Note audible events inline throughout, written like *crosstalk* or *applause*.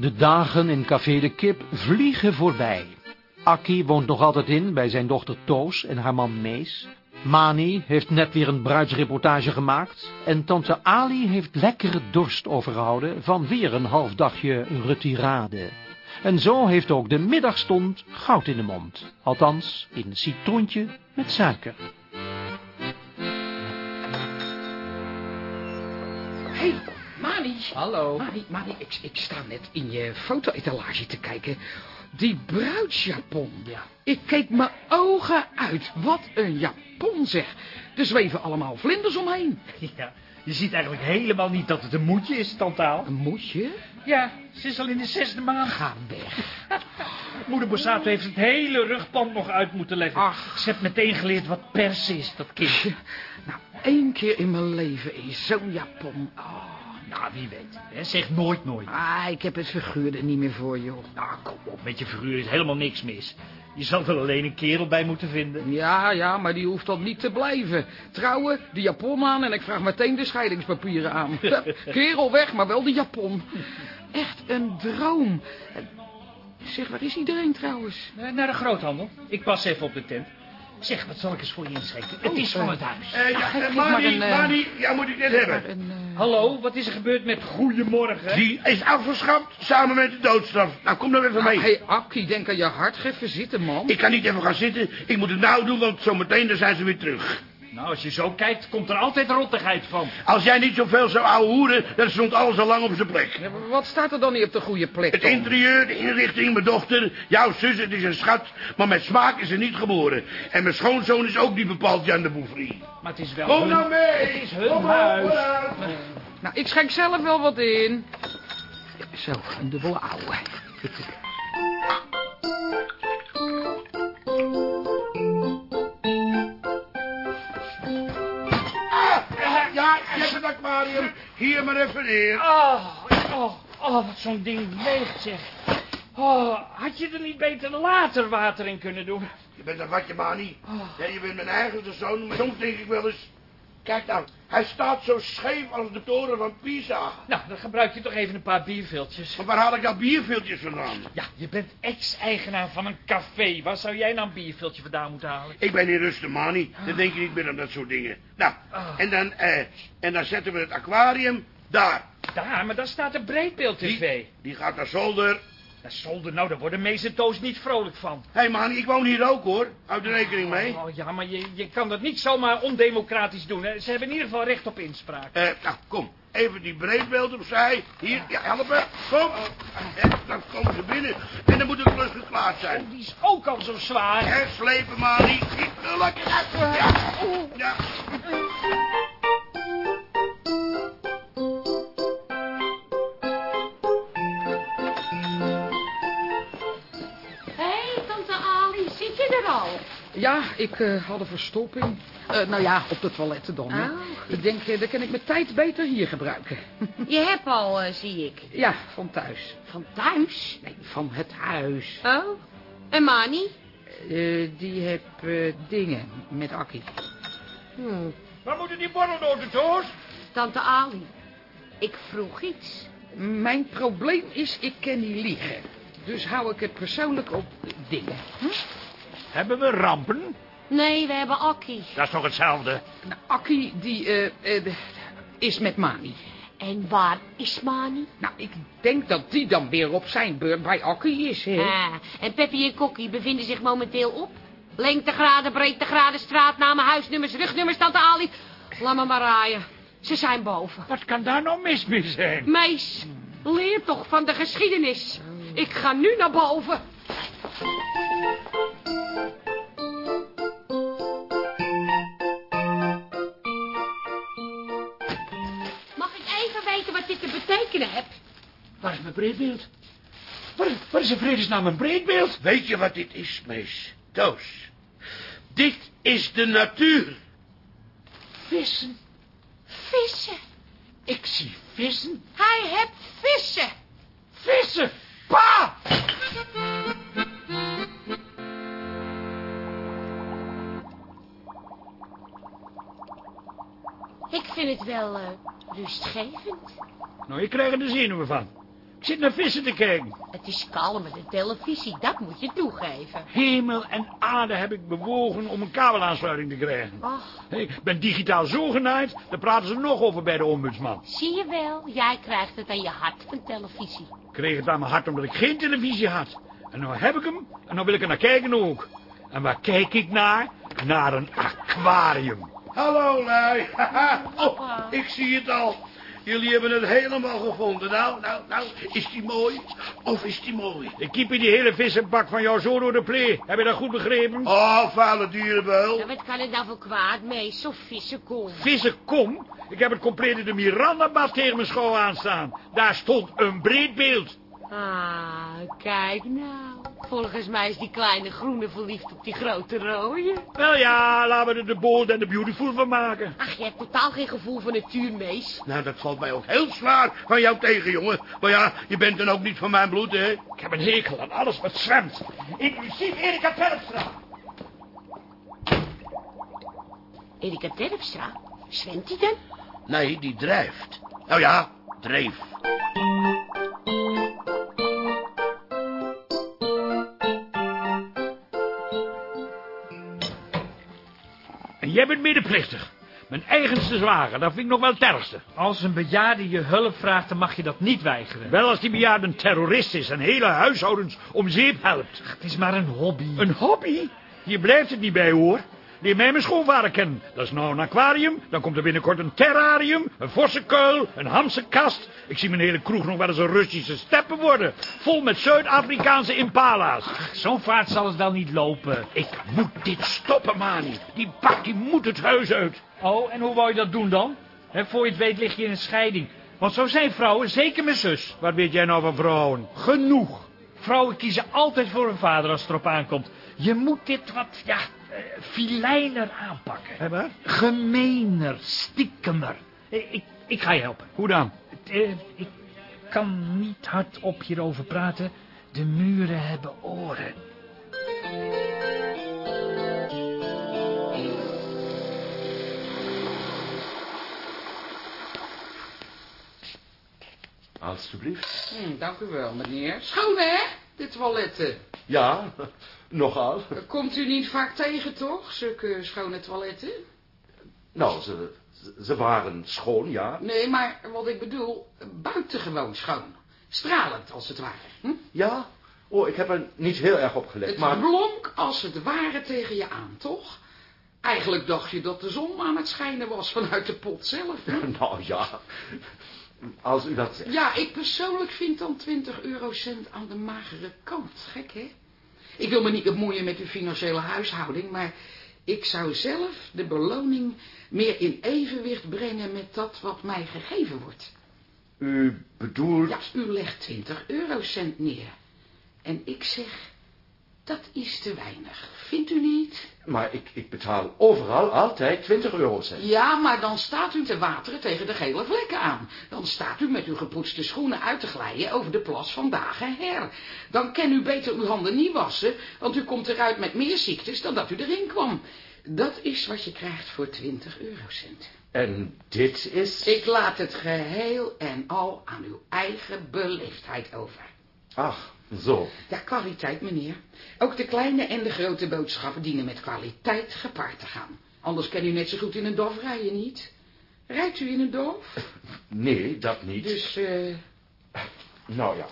De dagen in Café de Kip vliegen voorbij. Akki woont nog altijd in bij zijn dochter Toos en haar man Mees. Mani heeft net weer een bruidsreportage gemaakt. En tante Ali heeft lekkere dorst overgehouden van weer een half dagje retirade. En zo heeft ook de middagstond goud in de mond. Althans, in citroentje met suiker. Hallo. Mani, Mani, ik, ik sta net in je foto-etalage te kijken. Die bruidsjapon. Ja. Ik keek mijn ogen uit. Wat een japon zeg. Er zweven allemaal vlinders omheen. *laughs* Ja, je ziet eigenlijk helemaal niet dat het een moedje is, tantaal. Een moedje? Ja, ze is al in de zesde maand. Ga weg. *laughs* Moeder Borsato heeft het hele rugpand nog uit moeten leggen. Ach. Ze heeft meteen geleerd wat pers is, dat kind. *laughs* Nou, één keer in mijn leven in zo'n japon. Oh. Nou, wie weet. Hè? Zeg nooit nooit. Ah, ik heb het figuur er niet meer voor, joh. Nou, kom op, met je figuur is helemaal niks mis. Je zal er alleen een kerel bij moeten vinden. Ja, ja, maar die hoeft dan niet te blijven. Trouwen, de japon aan en ik vraag meteen de scheidingspapieren aan. *laughs* Kerel weg, maar wel de japon. Echt een droom. Zeg, waar is iedereen trouwens? Eh, Naar de groothandel. Ik pas even op de tent. Zeg, wat zal ik eens voor je inschenken? Het Oh, is van eh, het huis. Eh, ja, eh, Mani, eh, Mani, ja, moet ik dit hebben. Een, Hallo, wat is er gebeurd met Goedemorgen? Die is afgeschaft samen met de doodstraf. Nou, kom dan even mee. Hé, hey, Akkie, denk aan je hart. Ga even zitten, man. Ik kan niet even gaan zitten. Ik moet het nou doen, want zometeen dan zijn ze weer terug. Nou, als je zo kijkt, komt er altijd rottigheid van. Als jij niet zoveel zou ouwe hoeren, dan stond alles al lang op zijn plek. Ja, Wat staat er dan niet op de goede plek? Het interieur, de inrichting, mijn dochter, jouw zus, het is een schat. Maar met smaak is ze niet geboren. En mijn schoonzoon is ook niet bepaald Jan de Bouffry. Maar het is wel Kom hun... nou mee! Het is hun Kom huis. Nou, ik schenk zelf wel wat in. Zo, een dubbele ouwe. Aquarium. Hier maar even neer. Oh, oh, oh, wat zo'n ding weegt, zeg. Oh, had je er niet beter later water in kunnen doen? Je bent een watje mani. Ja, je bent mijn eigen zoon, maar soms denk ik wel eens... Kijk nou, hij staat zo scheef als de toren van Pisa. Nou, dan gebruik je toch even een paar bierviltjes. Maar waar haal ik dat bierviltjes vandaan? Ja, je bent ex-eigenaar van een café. Waar zou jij nou een bierviltje vandaan moeten halen? Ik ben in Rustig mani, dan denk je niet meer aan dat soort dingen. Nou, Ah. en, dan, eh, en dan zetten we het aquarium daar. Daar, maar daar staat een breedbeeld-tv. Die, die gaat naar zolder. Dat zolder, nou, daar worden meester Toos niet vrolijk van. Hé hey mani, ik woon hier ook hoor. Houd er rekening mee. Oh ja, maar je, je kan dat niet zomaar ondemocratisch doen. Hè. Ze hebben in ieder geval recht op inspraak. Eh, nou, kom. Even die breedbeeld opzij. Hier, ja, helpen. Kom. Eh, dan komen ze binnen. En dan moet het klus geklaard zijn. Die is ook al zo zwaar. Hè, slepen mani. Ik wil lekker uit. Ja. ja. Al? Ja, ik eh, had een verstopping. Eh, nou ja, op de toiletten dan. hè. Oh. Ik denk, eh, dan kan ik mijn tijd beter hier gebruiken. *laughs* Je hebt al, eh, zie ik. ja, van thuis. Van thuis? Nee, van het huis. Oh. En Mani? Eh, die heb eh, dingen met Akkie. Hm. Waar moeten die borrelnoten, Toos? Tante Ali, ik vroeg iets. Mijn probleem is, ik ken niet liegen. Dus hou ik het persoonlijk op dingen. Hebben we rampen? Nee, we hebben Akkie. Dat is toch hetzelfde? Nou, Akkie, die eh, eh, is met Mani. En waar is Mani? Nou, ik denk dat die dan weer op zijn beurt bij Akkie is, hè? Ah, en Peppy en Kokkie bevinden zich momenteel op. Lengtegraden, breedtegraden, straatnamen, huisnummers, rugnummers, tante Ali. Laat me maar raaien. Ze zijn boven. Wat kan daar nou mis mee zijn? Meis, leer toch van de geschiedenis. Ik ga nu naar boven. Heeft? Waar is mijn breedbeeld? Waar, waar is in vredesnaam mijn breedbeeld? Weet je wat dit is, mees? Toos. Dit is de natuur. Vissen. Vissen. Ik zie vissen. Hij heeft vissen. Vissen! Pa! Ik vind het wel eh, rustgevend. Nou, ik krijg er de zenuwen van. Ik zit naar vissen te kijken. Het is kalm met de televisie, dat moet je toegeven. Hemel en aarde heb ik bewogen om een kabelaansluiting te krijgen. Hey, Ik ben digitaal zo genaaid, daar praten ze nog over bij de ombudsman. zie je wel, jij krijgt het aan je hart van televisie. Ik kreeg het aan mijn hart omdat ik geen televisie had. En nou heb ik hem, en nou wil ik er naar kijken ook. En waar kijk ik naar? Naar een aquarium. Hallo, lui. *laughs* Oh, ik zie het al. Jullie hebben het helemaal gevonden. Nou, nou, nou, is die mooi? Of is die mooi? Ik kiep die hele vissenbak van jou zo door de plee. Heb je dat goed begrepen? Oh, vuile dierenbeul. Ja, wat kan het nou voor kwaad mee? Zo vissen kom. Vissen kom? Ik heb het complete de Miranda-bad tegen mijn schouw aanstaan. Daar stond een breed beeld. Ah, kijk nou. Volgens mij is die kleine groene verliefd op die grote rode. Wel ja, laten we er de bold en de beautiful van maken. Ach, je hebt totaal geen gevoel voor natuurmees. Nou, dat valt mij ook heel zwaar van jou tegen, jongen. Maar ja, je bent dan ook niet van mijn bloed, hè? Ik heb een hekel aan alles wat zwemt. Inclusief Erika Terpstra. Erika Terpstra, zwemt hij dan? Nee, die drijft. Nou ja, dreef. Jij bent medeplichtig. Mijn eigenste zwager, dat vind ik nog wel het ergste. Als een bejaarde je hulp vraagt, dan mag je dat niet weigeren. Wel als die bejaarde een terrorist is en hele huishoudens om zeep helpt. Het is maar een hobby. Een hobby? Hier blijft het niet bij, hoor. Leer mij mijn schoonvader. Dat is nou een aquarium, dan komt er binnenkort een terrarium, een vossenkuil, een hamsterkast. Ik zie mijn hele kroeg nog wel eens een Russische steppen worden. Vol met Zuid-Afrikaanse impala's. Zo'n vaart zal het wel niet lopen. Ik moet dit stoppen, Mani. Die bak die moet het huis uit. Oh, en hoe wou je dat doen dan? He, voor je het weet lig je in een scheiding. Want zo zijn vrouwen, zeker mijn zus. Wat weet jij nou van vrouwen? Genoeg. Vrouwen kiezen altijd voor hun vader als het erop aankomt. Je moet dit wat, ja, filijner aanpakken. Hé, wat? Gemener, stiekemer. Eh, Ik, ik ga je helpen. Hoe dan? Eh, ik kan niet hardop hierover praten. De muren hebben oren. Alsjeblieft. Hm, dank u wel, meneer. Schoon, hè, dit toiletten. Ja, nogal. Komt u niet vaak tegen, toch, zulke schone toiletten? Nou, ze, ze waren schoon, ja. Nee, maar wat ik bedoel, buitengewoon schoon. Stralend, als het ware. Hm? Ja? Oh, ik heb er niet heel erg op gelet, Het maar... blonk als het ware tegen je aan, toch? Eigenlijk dacht je dat de zon aan het schijnen was vanuit de pot zelf. hè? *laughs* Nou ja, als u dat zegt. Ja, ik persoonlijk vind dan 20 eurocent aan de magere kant. Gek, hè? Ik wil me niet bemoeien met uw financiële huishouding, maar ik zou zelf de beloning meer in evenwicht brengen met dat wat mij gegeven wordt. U bedoelt... Ja, u legt 20 eurocent neer. En ik zeg, dat is te weinig. Vindt u niet? Maar ik, ik betaal overal altijd 20 eurocent. Ja, maar dan staat u te wateren tegen de gele vlekken aan. Dan staat u met uw gepoetste schoenen uit te glijden over de plas van dagen her. Dan kan u beter uw handen niet wassen, want u komt eruit met meer ziektes dan dat u erin kwam. Dat is wat je krijgt voor 20 eurocent. En dit is... Ik laat het geheel en al aan uw eigen beleefdheid over. Ach, zo. Ja, kwaliteit, meneer. Ook de kleine en de grote boodschappen dienen met kwaliteit gepaard te gaan. Anders kan u net zo goed in een dof rijden, niet? Rijdt u in een dof? *laughs* Nee, dat niet. Dus, eh... Nou ja.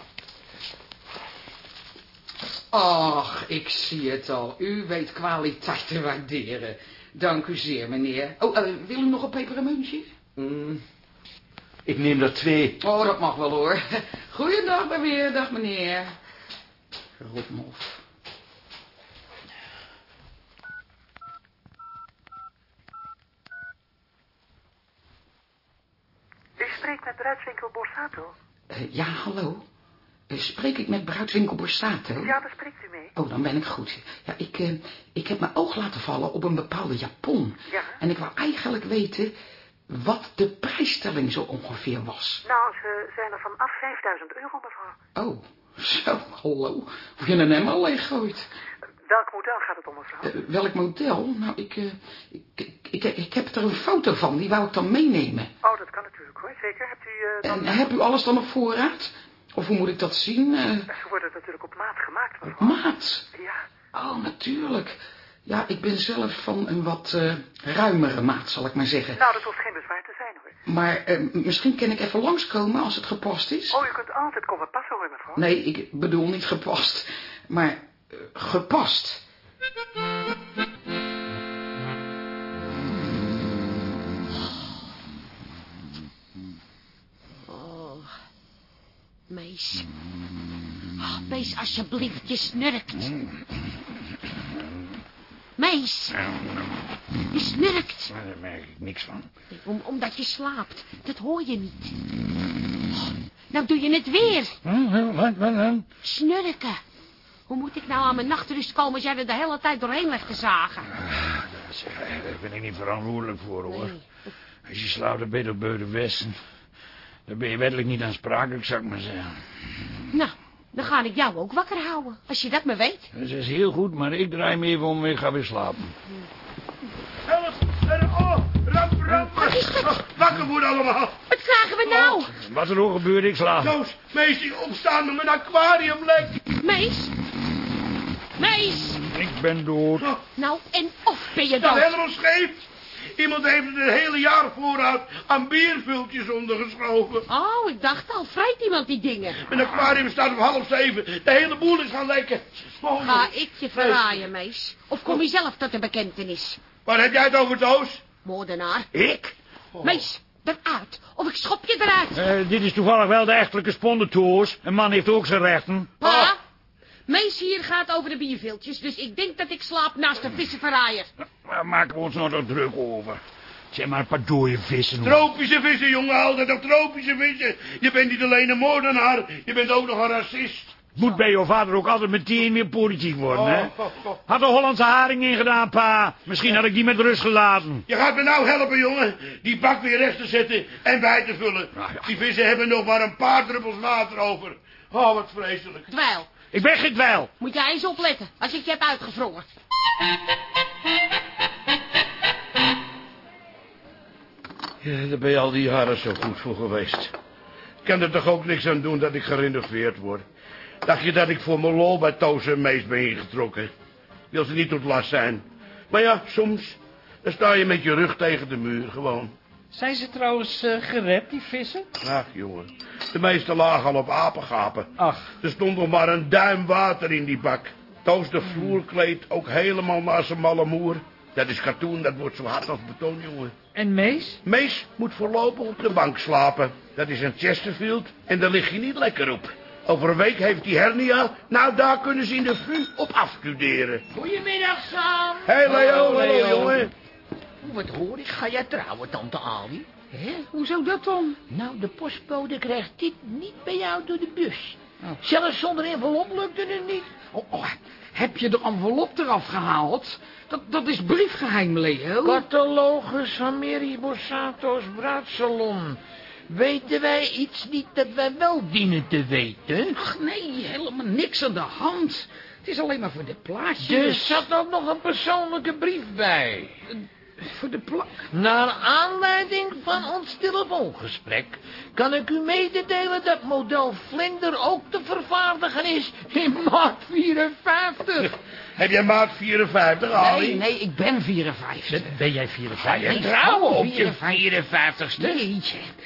Ach, ik zie het al. U weet kwaliteit te waarderen. Dank u zeer, meneer. Oh, eh, wil u nog een pepermuntje? Mm, ik neem er twee. Oh, dat mag wel, hoor. *laughs* Goeiedag, meneer. Dag, meneer. Rotmof. U spreekt met bruidswinkel Borsato. Eh, ja, hallo. Eh, spreek ik met bruidswinkel Borsato? Ja, daar spreekt u mee. Oh, dan ben ik goed. Ja, ik, eh, ik heb mijn oog laten vallen op een bepaalde japon. Ja. En ik wou eigenlijk weten wat de prijsstelling zo ongeveer was. Nou, ze zijn er vanaf 5000 euro, mevrouw. Oh, zo, hallo. Of je een emmer leeggooit. Welk model gaat het om, mevrouw? Eh, welk model? Nou, ik, eh, ik, ik ik, ik heb er een foto van, die wou ik dan meenemen. Oh, dat kan natuurlijk hoor. Zeker. Hebt u eh, dan... En heb u alles dan op voorraad? Of hoe moet ik dat zien? Ze worden natuurlijk op maat gemaakt, op mevrouw. maat? Ja. Oh, natuurlijk. Ja, ik ben zelf van een wat eh, ruimere maat, zal ik maar zeggen. Nou, dat hoeft geen bezwaar te zijn hoor. Maar eh, misschien kan ik even langskomen als het gepast is. Oh, u kunt altijd komen passen hoor, mevrouw. Nee, ik bedoel niet gepast, maar eh, gepast. Oh, Mees. Oh, Mees, alsjeblieft, je snurkt. Mees, je snurkt. Daar merk ik niks van. Om, omdat je slaapt. Dat hoor je niet. Oh, nou doe je het weer. Wat, wat dan? Snurken. Hoe moet ik nou aan mijn nachtrust komen als jij er de hele tijd doorheen legt te zagen? Zeg, Daar ben ik niet verantwoordelijk voor, hoor. Nee. Als je slaapt, dan ben je op Beuden Westen. Dan ben je wettelijk niet aansprakelijk, zou ik maar zeggen. Nou, dan ga ik jou ook wakker houden. Als je dat maar weet. Dat is heel goed, maar ik draai me even om en ga weer slapen. Help! Oh, ramp, ramp! Wat is? Oh, wakker worden allemaal! Wat krijgen we nou? Wat er ook gebeurt, ik slaap. Toos, meester, opstaan met mijn aquarium lek! Mees? Mees? Ik ben dood. Oh, Nou, en of ben je dat dood? helemaal scheef! Iemand heeft het hele jaar vooruit aan biervultjes ondergeschoven. Oh, ik dacht al, vrijt iemand die dingen. Mijn aquarium staat op half zeven. De hele boel is gaan lekken. Oh, Ga ik je verraaien, Mees? Of kom je zelf tot de bekentenis? Waar heb jij het over, Toos? Moordenaar. Ik? Mees, eruit. Of ik schop je eruit. Eh, dit is toevallig wel de echtelijke spondentoos. Een man heeft ook zijn rechten. Pa? Mees hier gaat over de bierviltjes, dus ik denk dat ik slaap naast de vissenverraaier. Waar maken we ons nou zo druk over? Het zijn maar een paar dode vissen. hoor. Tropische vissen, jongen, altijd op tropische vissen. Je bent niet alleen een moordenaar, je bent ook nog een racist. Moet bij jouw vader ook altijd meteen weer politiek worden, hè? Oh, oh, oh. Had de Hollandse haring ingedaan, pa. Misschien had ik die met rust gelaten. Je gaat me nou helpen, jongen, die bak weer recht te zetten en bij te vullen. Ah, ja. Die vissen hebben nog maar een paar druppels water over. Oh, wat vreselijk. Dweil, Ik ben geen dweil. moet jij eens opletten als ik je heb uitgevrongen. Ja, daar ben je al die jaren zo goed voor geweest. Ik kan er toch ook niks aan doen dat ik gerenoveerd word. Dacht je dat ik voor mijn lol bij Toos en Mees ben ingetrokken? Wil ze niet tot last zijn. Maar ja, soms, dan sta je met je rug tegen de muur, gewoon. Zijn ze trouwens eh, gered, die vissen? Ach, jongen. De meeste lagen al op apengapen. Ach, Er stond nog maar een duim water in die bak. Toos de vloerkleed ook helemaal naar zijn malle moer. Dat is katoen, dat wordt zo hard als beton, jongen. en Mees? Mees moet voorlopig op de bank slapen. Dat is een Chesterfield en daar lig je niet lekker op. Over een week heeft hij hernia. Nou, daar kunnen ze in de VU op afstuderen. Goedemiddag, Sam. Hé, hey, Leo, Hallo, hallo, Leo. jongen. Wat hoor ik? Ga jij trouwen, tante Ali? Hé, hoezo dat dan? Nou, de postbode krijgt dit niet bij jou door de bus. Zelfs zonder envelop lukte het niet. Oh, oh, heb je de envelop eraf gehaald? Dat, dat is briefgeheim, Leo. Catalogus van Mary Borsato's bruidsalon. Weten wij iets niet dat wij wel dienen te weten? Ach, nee, helemaal niks aan de hand. Het is alleen maar voor de plaatjes. Er zat ook nog een persoonlijke brief bij. Voor de pla... Naar aanleiding van ons telefoongesprek kan ik u mededelen dat model Vlinder ook te vervaardigen is in maat 54. *laughs* Heb jij maat 54, Ali? Nee, nee, ik ben 54. Ben jij 54? je trouwen op je 54. 54ste? Nee,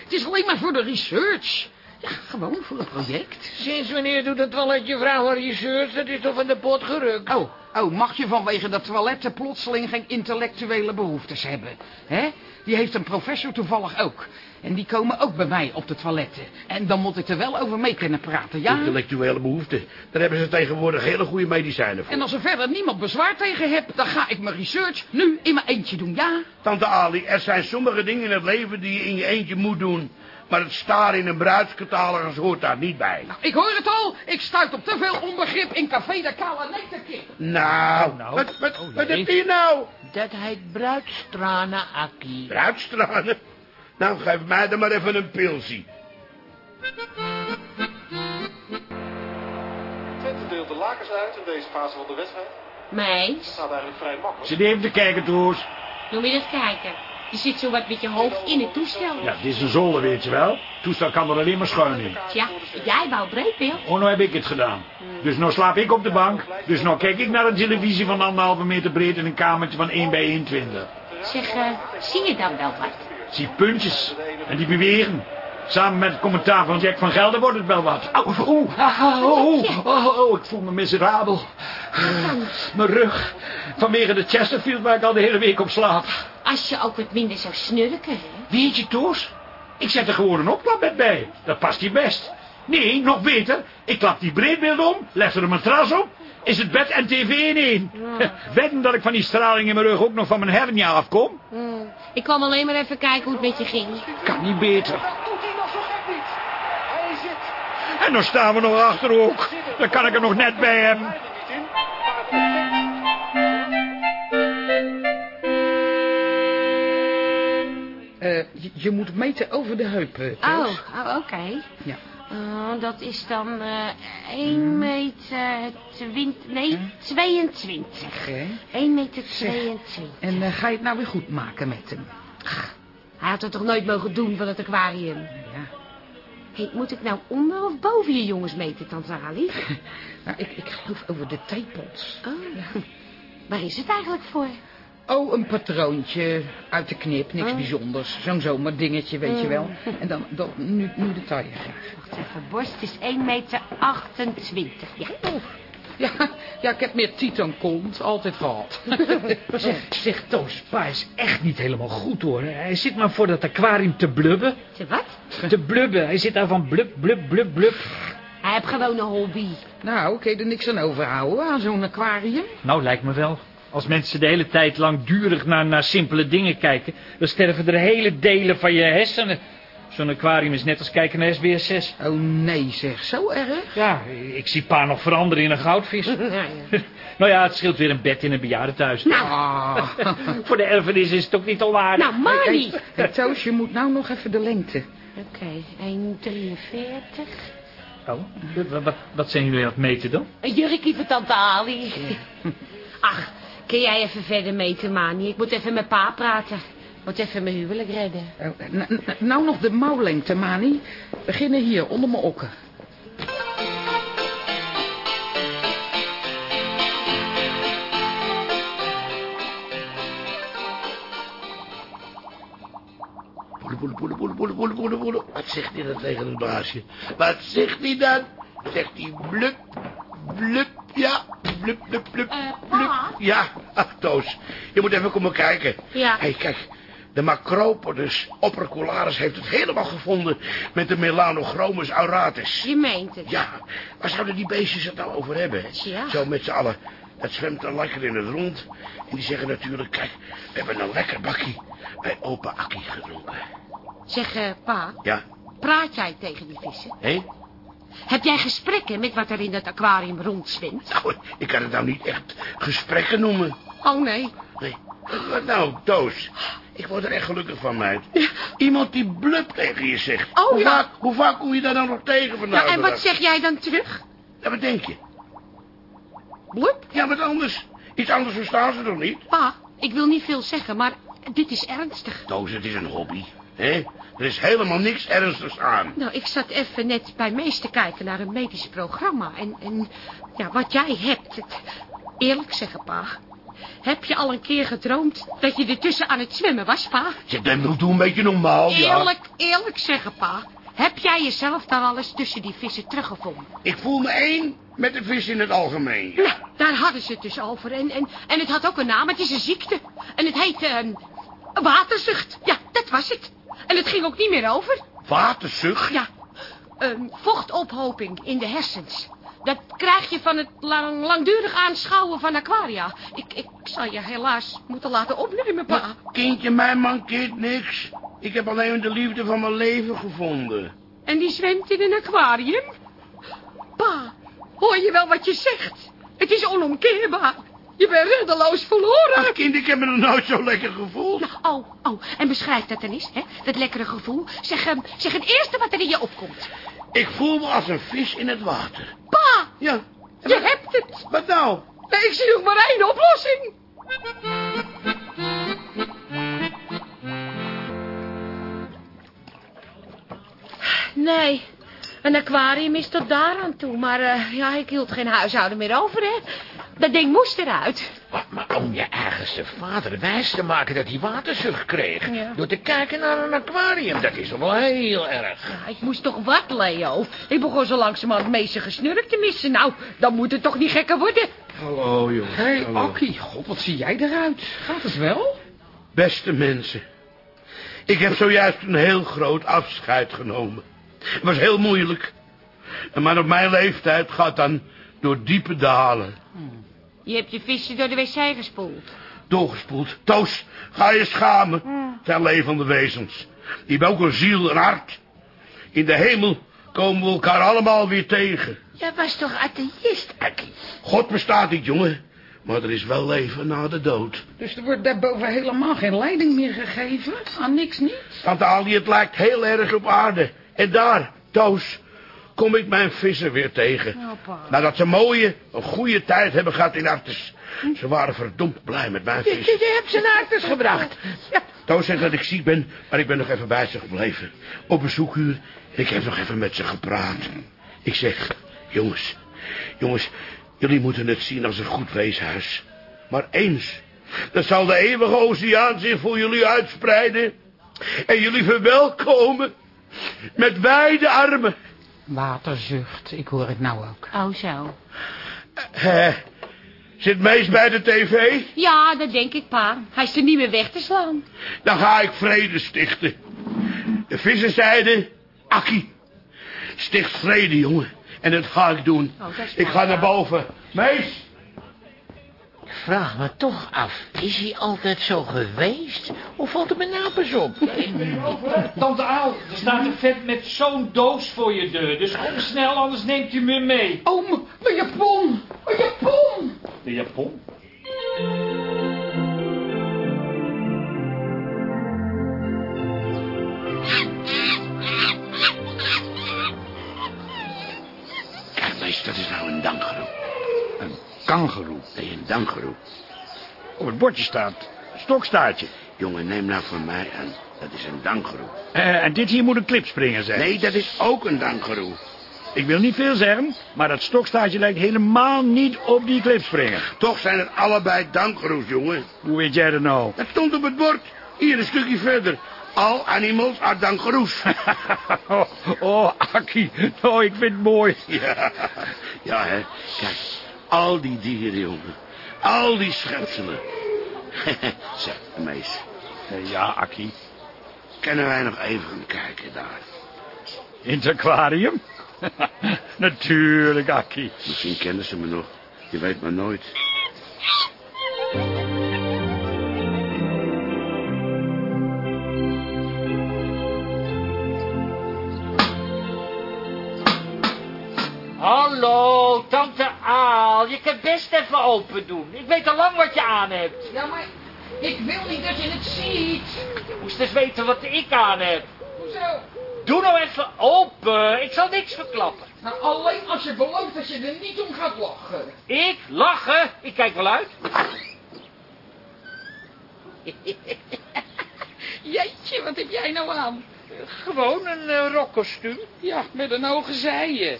het is alleen maar voor de research. Ja, gewoon voor het project. Sinds wanneer doet het toiletje vrouw een research? Dat is toch van de pot gerukt? Oh, oh, mag je vanwege dat toiletten plotseling geen intellectuele behoeftes hebben? hè? Die heeft een professor toevallig ook. En die komen ook bij mij op de toiletten. En dan moet ik er wel over mee kunnen praten, ja? Intellectuele behoeften. Daar hebben ze tegenwoordig hele goede medicijnen voor. En als er verder niemand bezwaar tegen hebt, dan ga ik mijn research nu in mijn eentje doen, ja? Tante Ali, er zijn sommige dingen in het leven die je in je eentje moet doen. Maar het staren in een bruidscatalogus hoort daar niet bij. Nou, ik hoor het al. Ik stuit op te veel onbegrip in Café de Kale Netenkip. Nou, nou. wat, wat, Oh, wat heb je nou? Dat heet bruidstranen, Akkie. Bruidstranen? Nou, geef mij dan maar even een pilsie. Twente deelt de lakens uit in deze fase van de wedstrijd. Meis? Het gaat eigenlijk vrij makkelijk. Zit even te kijken, Toos. Noem je dat kijken. Je zit zo wat met je hoofd in het toestel. Ja, dit is een zolder, weet je wel. Toestel kan er alleen maar schuin in. Tja, jij wou breedbeeld. Oh, nou heb ik het gedaan. Dus nou slaap ik op de bank. Dus nou kijk ik naar een televisie van anderhalve meter breed in een kamertje van 1 bij 21. Zeg, eh, zie je dan wel wat? Zie puntjes. En die bewegen. Samen met het commentaar van Jack van Gelder wordt het wel wat. Oeh, oh, oh, oh, ik voel me miserabel. Mijn rug. Vanwege de Chesterfield waar ik al de hele week op slaap. Als je ook wat minder zou snurken, hè? Weet je, Toos? Ik zet er gewoon een opklapbed bij. Dat past hier best. Nee, nog beter. Ik klap die breedbeeld om, leg er een matras op. Is het bed en tv in één. *laughs* Wedden dat ik van die straling in mijn rug ook nog van mijn hernia afkom? Ik kwam alleen maar even kijken hoe het met je ging. Kan niet beter. En dan staan we nog achter ook. Dan kan ik er nog net bij hebben. Eh, je, je moet meten over de heupen, Oh, Toos. oh, oké. Ja. Oh, dat is dan eh 1 meter 20, nee, 22. Oké. 1 meter Zeg. 22. En eh, ga je het nou weer goed maken met hem? Hij had het toch nooit mogen doen van het aquarium? Ja. Hey, moet ik nou onder of boven je jongens meten, Tante Ali? *laughs* Nou, ik, ik geloof over de theepots. Oh, waar is het eigenlijk voor? Oh, een patroontje uit de knip, niks Oh. bijzonders. Zo'n zomerdingetje, weet je wel. En dan, dan nu, nu de taille graag. Wacht even, borst is 1 meter 28. Ja. Ja, ja, ik heb meer tiet dan kont, altijd gehad. *laughs* Zeg, zeg Toos, pa is echt niet helemaal goed hoor. Hij zit maar voor dat aquarium te blubben. Zeg, wat? Te blubben. Hij zit daar van blub, blub, blub, blub. Hij heeft gewoon een hobby. nou, kun je er niks aan overhouden, aan zo'n aquarium? Nou, lijkt me wel. Als mensen de hele tijd langdurig naar, naar simpele dingen kijken... dan sterven er hele delen van je hersenen. Zo'n aquarium is net als kijken naar SBS 6. Oh nee zeg, zo erg? Ja, ik zie pa nog veranderen in een goudvis. Ja, ja. *laughs* nou ja, het scheelt weer een bed in een bejaardentehuis. Nou. *laughs* Voor de erfenis is het ook niet onwaardig. nou, Mari. Hey, hey, Toos, je moet nou nog even de lengte. Oké, 1,43. Oh, wat, wat, wat zijn jullie aan het meten dan? Een jurkje voor tante Ali. Ach, kun jij even verder meten, Mani? Ik moet even met pa praten. Moet even mijn huwelijk redden. Oh, n- n- nou nog de mouwlengte, Mani. Beginnen hier, onder mijn okken. Poele, poele, poele, poele, poele, poele, poele, poele. Wat zegt hij dan tegen het baasje? Wat zegt hij dan? Zegt hij blub, blub, ja, blub, blub, blub, Eh, blub. pa? Ja, ach, Toos, je moet even komen kijken. Ja. Hé, kijk, de Macropodus opercularis heeft het helemaal gevonden met de Melanochromus auratus. Je meent het. Ja, waar zouden die beestjes het nou over hebben? Tja. Zo met z'n allen. Het zwemt dan lekker in het rond. En die zeggen natuurlijk, kijk, we hebben een lekker bakkie bij opa Akkie gedronken. Zeg, eh, pa, Ja, praat jij tegen die vissen? hé? Heb jij gesprekken met wat er in dat aquarium rondzwemt? Nou, ik kan het nou niet echt gesprekken noemen. Oh, nee. Nee. Wat nou, Toos? Ik word er echt gelukkig van, meid. Iemand die blub tegen je zegt. Oh, hoe, ja. vaak, hoe vaak kom je daar dan nog tegen vandaag? Nou, en wat zeg jij dan terug? Ja, wat denk je? Bloep? Ja, wat anders. Iets anders verstaan ze toch niet? Pa, ik wil niet veel zeggen, maar dit is ernstig. Toos, het is een hobby. Hè? Er is helemaal niks ernstigs aan. Nou, ik zat even net bij Mees te kijken naar een medisch programma. En, en ja, wat jij hebt... het- Eerlijk zeggen, pa. Heb je al een keer gedroomd dat je ertussen aan het zwemmen was, pa? Zeg, dan doe een beetje normaal, ja. Eerlijk, eerlijk zeggen, pa. Heb jij jezelf daar al eens tussen die vissen teruggevonden? Ik voel me één met de vis in het algemeen. Nou, daar hadden ze het dus over. En, en, en het had ook een naam. Het is een ziekte. En het heet ehm, waterzucht. Ja, dat was het. En het ging ook niet meer over. Waterzucht? Ja, ehm, vochtophoping in de hersens. Dat krijg je van het lang, langdurig aanschouwen van aquaria. Ik, ik zal je helaas moeten laten opnemen, pa. Maar, kindje, mij mankeert niks. Ik heb alleen de liefde van mijn leven gevonden. En die zwemt in een aquarium? Pa, hoor je wel wat je zegt? Het is onomkeerbaar. Je bent reddeloos verloren. Ach, kind, ik heb me nog zo lekker gevoeld. Nou, oh, oh. En beschrijf dat dan eens, hè? Dat lekkere gevoel. Zeg, hem, zeg het eerste wat er in je opkomt. Ik voel me als een vis in het water. Pa! Ja. Je hebt het. Wat nou? Nee, ik zie ook maar één oplossing. Nee, een aquarium is tot daar aan toe. Maar eh, ja, ik hield geen huishouden meer over, hè. Dat ding moest eruit. Maar, maar om je eigenste vader wijs te maken dat hij waterzucht kreeg... Ja. door te kijken naar een aquarium, dat is toch wel heel erg. Ja, ik moest toch wat, Leo? Ik begon zo langzamerhand het meeste gesnurk te missen. Nou, dan moet het toch niet gekker worden? Hallo, jongens. Hé, hey. Akkie, god, wat zie jij eruit? Gaat het wel? Beste mensen. Ik heb zojuist een heel groot afscheid genomen. Het was heel moeilijk. Maar op mijn leeftijd gaat dan door diepe dalen. Je hebt je visje door de wc gespoeld. Doorgespoeld. Toos, ga je schamen. Het zijn levende wezens. Die hebben ook een ziel, een hart. In de hemel komen we elkaar allemaal weer tegen. Jij was toch atheïst, Akkie? God bestaat niet, jongen. Maar er is wel leven na de dood. Dus er wordt daarboven helemaal geen leiding meer gegeven? Aan niks niet? Tante Ali, het lijkt heel erg op aarde. En daar, Toos, kom ik mijn vissen weer tegen. Nadat ze mooie, een goede tijd hebben gehad in Artes. Ze waren verdomd blij met mijn vissen. je, je hebt ze naar Artes gebracht. Ja, Toos zegt dat ik ziek ben, maar ik ben nog even bij ze gebleven. Op bezoekuur. En ik heb nog even met ze gepraat. Ik zeg, jongens, jongens, jullie moeten het zien als een goed weeshuis. Maar eens, dan zal de eeuwige oceaan zich voor jullie uitspreiden. En jullie verwelkomen met wijde armen. Waterzucht, ik hoor het nou ook. Oh, zo. Eh, zit Mees bij de tv? Ja, dat denk ik, pa. Hij is er niet meer weg te slaan. Dan ga ik vrede stichten. De vissen zeiden, Akkie, sticht vrede, jongen. En dat ga ik doen. Oh, ik ga naar boven. Mees, ik vraag me toch af, is hij altijd zo geweest? Of valt er nou pas op? Tante Aal, er staat een vent met zo'n doos voor je deur. Dus kom snel, anders neemt u me mee. Oh, m- mijn japon! Mijn japon! De Japon? Kangeroe. Nee, een dankgeroep. Op het bordje staat stokstaartje. Jongen, neem nou van mij aan. Dat is een dankgeroep. Eh, en dit hier moet een klipspringer zijn. Nee, dat is ook een dankgeroep. Ik wil niet veel zeggen, maar dat stokstaartje lijkt helemaal niet op die klipspringer. Toch zijn het allebei dankgeroeps, jongen. Hoe weet jij dat nou? Dat stond op het bord. Hier een stukje verder. All animals are dankgeroes. *laughs* oh, oh, Akkie. Oh, ik vind het mooi. Ja, ja, hè. Kijk, al die dieren, jongen. Al die schepselen. *laughs* zeg, mees. Eh, ja, Akkie. Kunnen wij nog even gaan kijken daar? In het aquarium? *laughs* Natuurlijk, Akkie. Misschien kennen ze me nog. Je weet maar nooit. Je kunt best even open doen. Ik weet al lang wat je aan hebt. Ja, maar ik wil niet dat je het ziet. Je moest eens weten wat ik aan heb. Hoezo? Doe nou even open. Ik zal niks verklappen. Nou, alleen als je belooft dat je er niet om gaat lachen. Ik? Lachen? Ik kijk wel uit. *laughs* Jeetje, wat heb jij nou aan? Gewoon een uh, rokkostuum. Ja, met een hoge zijen.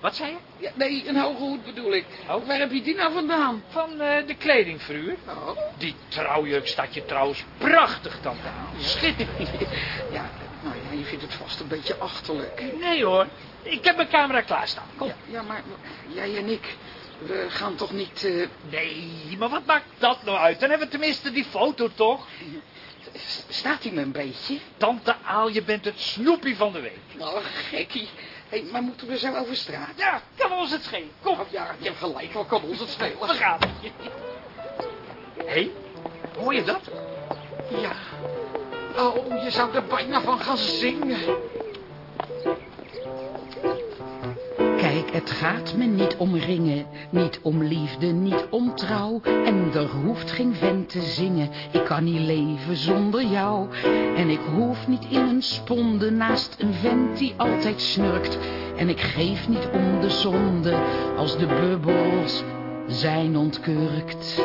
Wat zei je? Ja, nee, een hoge hoed bedoel ik. Oh. Waar heb je die nou vandaan? Van eh, de kledingverhuur. Oh. Die trouwjurk staat je trouwens prachtig, tante Aal. Schitterend. *laughs* Ja, nou ja, je vindt het vast een beetje achterlijk. Nee hoor, ik heb mijn camera klaarstaan. Kom. Ja, ja, maar jij en ik, we gaan toch niet... eh, Nee, maar wat maakt dat nou uit? Dan hebben we tenminste die foto toch? staat hij me een beetje? Tante Aal, je bent het snoepie van de week. Nou, gekkie. Hé, maar moeten we zo over straat? Ja, kan ons het schelen. Kom. Oh, ja, je hebt gelijk, wat kan ons het schelen? We gaan. Hé, hey, hoor je dat? Ja. Oh, je zou er bijna van gaan zingen. Het gaat me niet om ringen, niet om liefde, niet om trouw. En er hoeft geen vent te zingen, ik kan niet leven zonder jou. En ik hoef niet in een sponde naast een vent die altijd snurkt. En ik geef niet om de zonde als de bubbels zijn ontkurkt.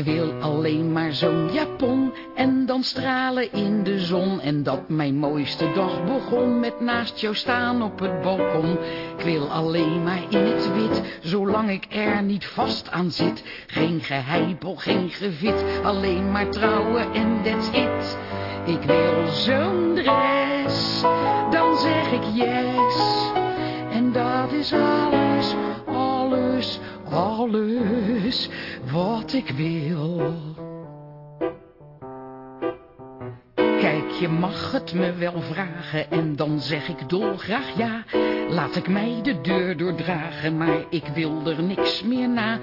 Ik wil alleen maar zo'n japon en dan stralen in de zon. En dat mijn mooiste dag begon met naast jou staan op het balkon. Ik wil alleen maar in het wit, zolang ik er niet vast aan zit. Geen geheibel, geen gevit, alleen maar trouwen en that's it. Ik wil zo'n dress, dan zeg ik yes. En dat is alles, alles, alles wat ik wil. Kijk, je mag het me wel vragen en dan zeg ik dolgraag ja. Laat ik mij de deur doordragen, maar ik wil er niks meer na.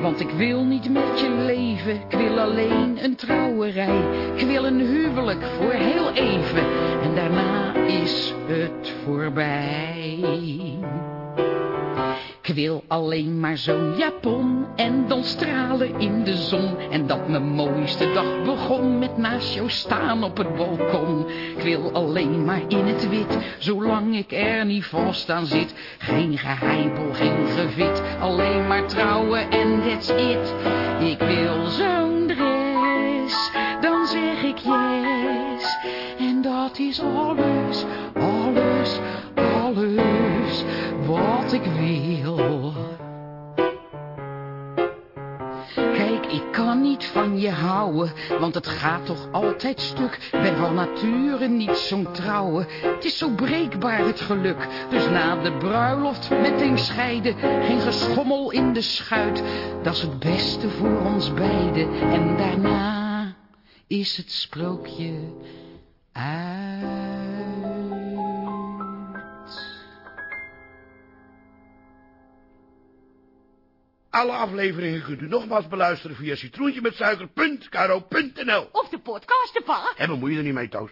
Want ik wil niet met je leven, ik wil alleen een trouwerij. Ik wil een huwelijk voor heel even en daarna is het voorbij. Ik wil alleen maar zo'n japon en dan stralen in de zon. En dat mijn mooiste dag begon met naast jou staan op het balkon. Ik wil alleen maar in het wit, zolang ik er niet vast aan zit. Geen geheibel, geen gevit, alleen maar trouwen en that's it. Ik wil zo'n dress, dan zeg ik yes. En dat is alles, alles, alles wat ik wil. Kijk, ik kan niet van je houden, want het gaat toch altijd stuk. Ben van nature niet zo'n trouwen, het is zo breekbaar het geluk. Dus na de bruiloft meteen scheiden, geen geschommel in de schuit. Dat is het beste voor ons beiden. En daarna is het sprookje uit. Alle afleveringen kunt u nogmaals beluisteren via citroentje met suiker.karo.nl. Of de podcast, pa. En bemoei je er niet mee, Toos.